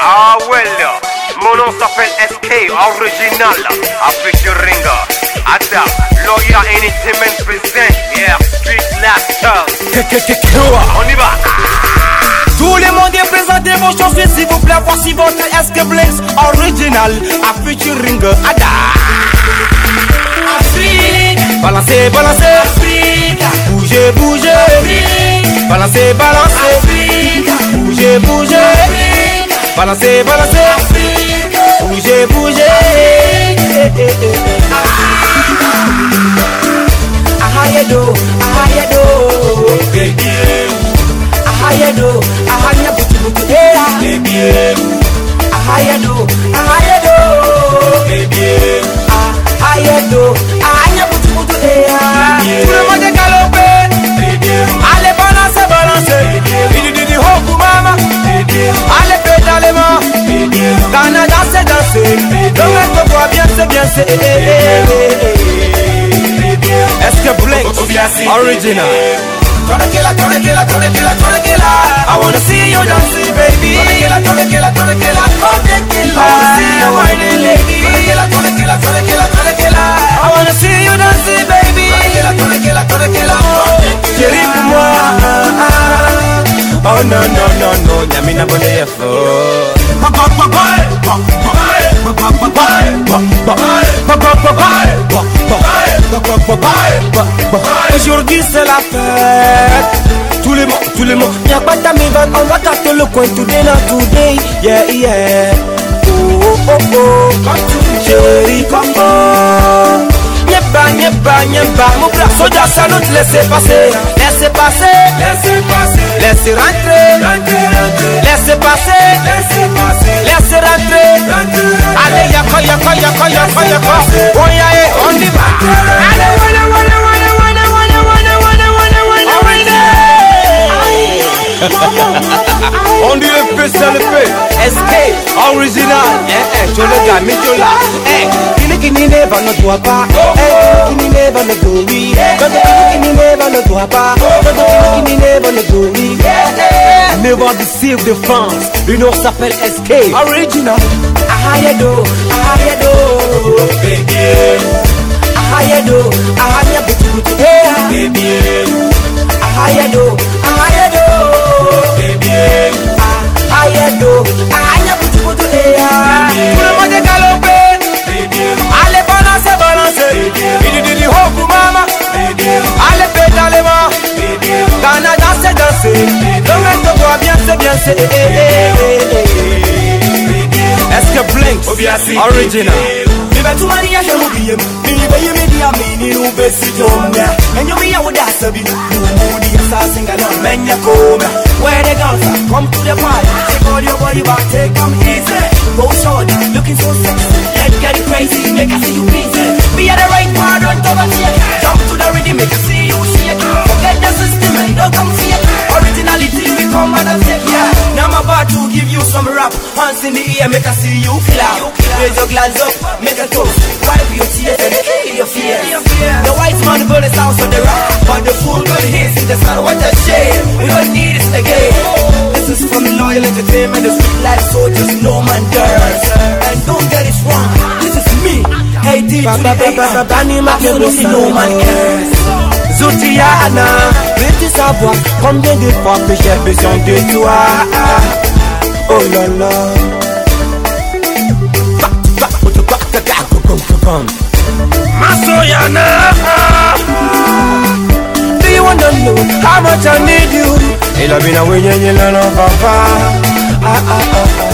Ah well, mon nom s'appelle SK, original, avec du ringer. et lawyer and present, yeah, street laughter. On y va. Tous les monde est vos chansons s'il vous plaît, voici votre SK Blaze, original, à featuring Ada. Afrique, balancez, balancez, Afrique, bougez, bougez, Afrique, balancez, balancez, Afrique, bougez, bougez. Balancez, balancez Bougez, bougez Ahayedo, ahayedo Ahayedo, ahanya butu butu Ahayedo, ahayedo Ahayedo, ahanya butu butu Ahayedo Est-ce que Blake original? I wanna see you dancing, baby. I wanna see you whining, lady. I wanna see you dancing, baby. Chérie-moi. Oh non, non, non, non, Yamina Bonne Aujourd'hui c'est la fête Tous les mots, tous les mots Y'a pas ta on va gâter le coin Today, today, yeah, yeah Oh, oh, oh, pas Mon frère soldat, ça laissez passer Laissez passer Laissez passer Laissez rentrer Laissez passer Laissez passer Laissez rentrer Allez, y'a quoi, y'a On on y va On dit le P, c'est le P. SK, original. Eh, eh, tu le gars, mais tu l'as. Eh, qui n'y lève, ne doit pas. Oh. Eh, qui n'y lève, ne doit oui. Qui n'y lève, ne doit pas. Qui n'y lève, ne doit oui. Never deceive the fans. Le nom s'appelle SK. Original. Ahayedo, ahayedo. Oh, baby. say eh, eh, eh, Original Where the girls come to party Take all your body back, easy looking so sexy get crazy, make see you busy Be at the right part, don't Jump to the rhythm, make see you shake Forget the system don't come Originality, we come and to two give you some rap Hands in the air, make I see you clap Raise your glass up, make a toast Wipe your tears and kill your fears The white man built the house on the rock But the fool got his in the sun, what a shame We don't need this again This is from loyal entertainment The sweet life soldiers, no man dares And don't get it wrong, this is me Hey, did you no man cares Zoutiana, veux-tu savoir combien de fois que j'ai besoin de toi Oh là là Masoyana Do you wanna know how much I need you? Et la bina wenye nye la papa Ah ah ah ah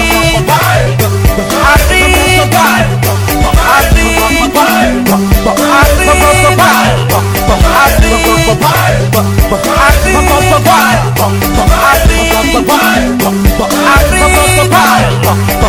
fuck